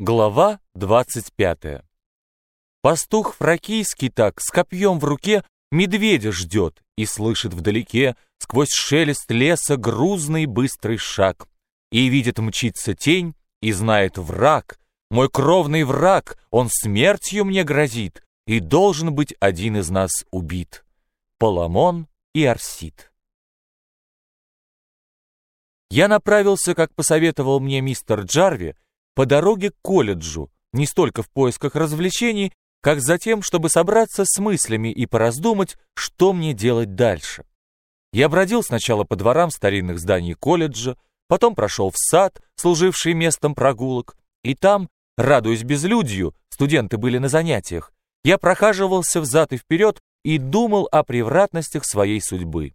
Глава 25 Пастух фракийский так, с копьем в руке, медведя ждет и слышит вдалеке, сквозь шелест леса, грузный быстрый шаг. И видит мчится тень, и знает враг, мой кровный враг, он смертью мне грозит, и должен быть один из нас убит. Поламон и Арсид. Я направился, как посоветовал мне мистер Джарви, по дороге к колледжу, не столько в поисках развлечений, как за тем, чтобы собраться с мыслями и пораздумать, что мне делать дальше. Я бродил сначала по дворам старинных зданий колледжа, потом прошел в сад, служивший местом прогулок, и там, радуясь безлюдью, студенты были на занятиях, я прохаживался взад и вперед и думал о превратностях своей судьбы.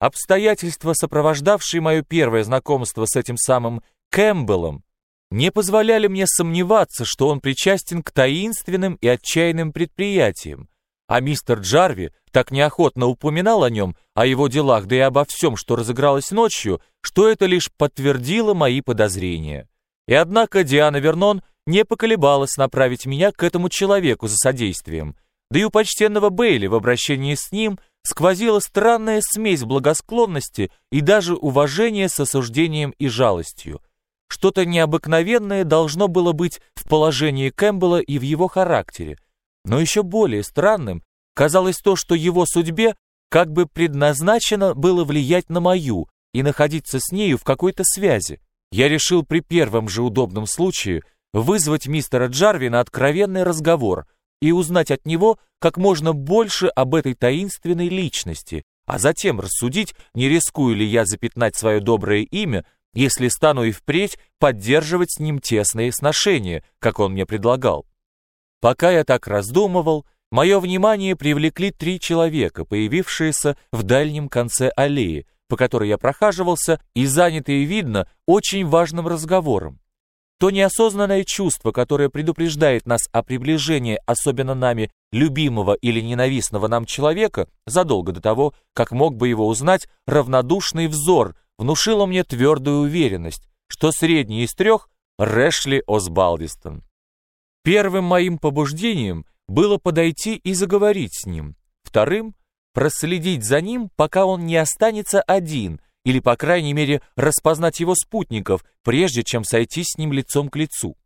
Обстоятельства, сопровождавшие мое первое знакомство с этим самым Кэмпбеллом, не позволяли мне сомневаться, что он причастен к таинственным и отчаянным предприятиям, а мистер Джарви так неохотно упоминал о нем, о его делах, да и обо всем, что разыгралось ночью, что это лишь подтвердило мои подозрения. И однако Диана Вернон не поколебалась направить меня к этому человеку за содействием, да и у почтенного Бейли в обращении с ним сквозила странная смесь благосклонности и даже уважения с осуждением и жалостью – что-то необыкновенное должно было быть в положении Кэмпбелла и в его характере. Но еще более странным казалось то, что его судьбе как бы предназначено было влиять на мою и находиться с нею в какой-то связи. Я решил при первом же удобном случае вызвать мистера Джарви на откровенный разговор и узнать от него как можно больше об этой таинственной личности, а затем рассудить, не рискую ли я запятнать свое доброе имя если стану и впредь поддерживать с ним тесные сношения, как он мне предлагал. Пока я так раздумывал, мое внимание привлекли три человека, появившиеся в дальнем конце аллеи, по которой я прохаживался и занятые, видно, очень важным разговором. То неосознанное чувство, которое предупреждает нас о приближении особенно нами любимого или ненавистного нам человека, задолго до того, как мог бы его узнать, равнодушный взор, внушило мне твердую уверенность, что средний из трех — Рэшли Осбалдистон. Первым моим побуждением было подойти и заговорить с ним. Вторым — проследить за ним, пока он не останется один, или, по крайней мере, распознать его спутников, прежде чем сойти с ним лицом к лицу.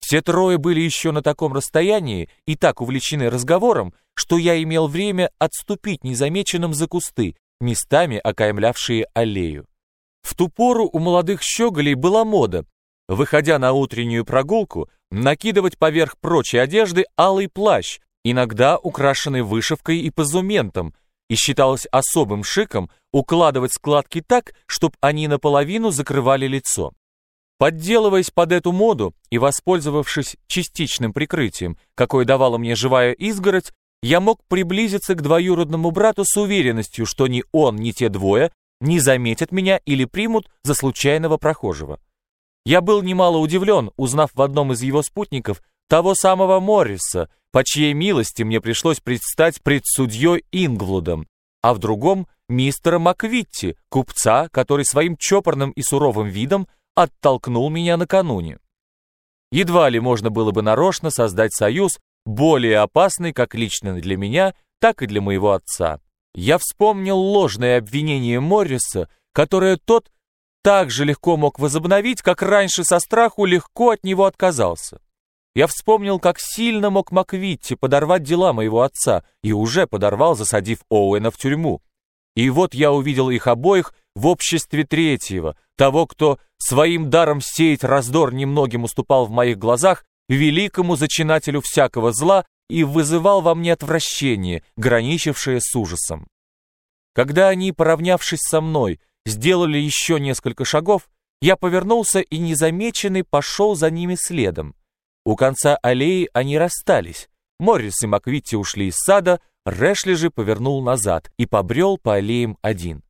Все трое были еще на таком расстоянии и так увлечены разговором, что я имел время отступить незамеченным за кусты, местами окаймлявшие аллею. В ту пору у молодых щеголей была мода, выходя на утреннюю прогулку, накидывать поверх прочей одежды алый плащ, иногда украшенный вышивкой и позументом, и считалось особым шиком укладывать складки так, чтобы они наполовину закрывали лицо. Подделываясь под эту моду и воспользовавшись частичным прикрытием, какое давала мне живая изгородь, я мог приблизиться к двоюродному брату с уверенностью, что ни он, ни те двое не заметят меня или примут за случайного прохожего. Я был немало удивлен, узнав в одном из его спутников того самого Морриса, по чьей милости мне пришлось предстать пред судьей Инглудом, а в другом — мистера Маквитти, купца, который своим чопорным и суровым видом оттолкнул меня накануне. Едва ли можно было бы нарочно создать союз, более опасный как лично для меня, так и для моего отца. Я вспомнил ложное обвинение Морриса, которое тот так же легко мог возобновить, как раньше со страху легко от него отказался. Я вспомнил, как сильно мог Маквитти подорвать дела моего отца и уже подорвал, засадив Оуэна в тюрьму. И вот я увидел их обоих в обществе третьего, того, кто своим даром сеять раздор немногим уступал в моих глазах великому зачинателю всякого зла и вызывал во мне отвращение, граничившее с ужасом. Когда они, поравнявшись со мной, сделали еще несколько шагов, я повернулся и незамеченный пошел за ними следом. У конца аллеи они расстались. Моррис и Маквитти ушли из сада, Рэшли же повернул назад и побрел по аллеям один.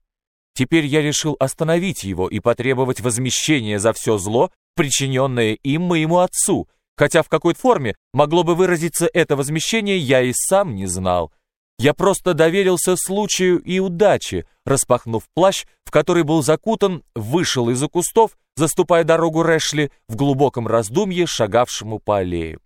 Теперь я решил остановить его и потребовать возмещения за все зло, причиненное им моему отцу, хотя в какой форме могло бы выразиться это возмещение, я и сам не знал. Я просто доверился случаю и удаче, распахнув плащ, в который был закутан, вышел из-за кустов, заступая дорогу Рэшли в глубоком раздумье, шагавшему по аллею.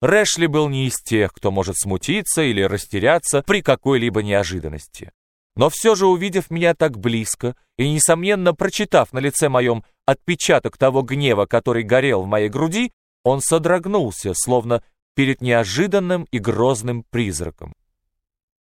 Рэшли был не из тех, кто может смутиться или растеряться при какой-либо неожиданности. Но все же, увидев меня так близко и, несомненно, прочитав на лице моем отпечаток того гнева, который горел в моей груди, он содрогнулся, словно перед неожиданным и грозным призраком.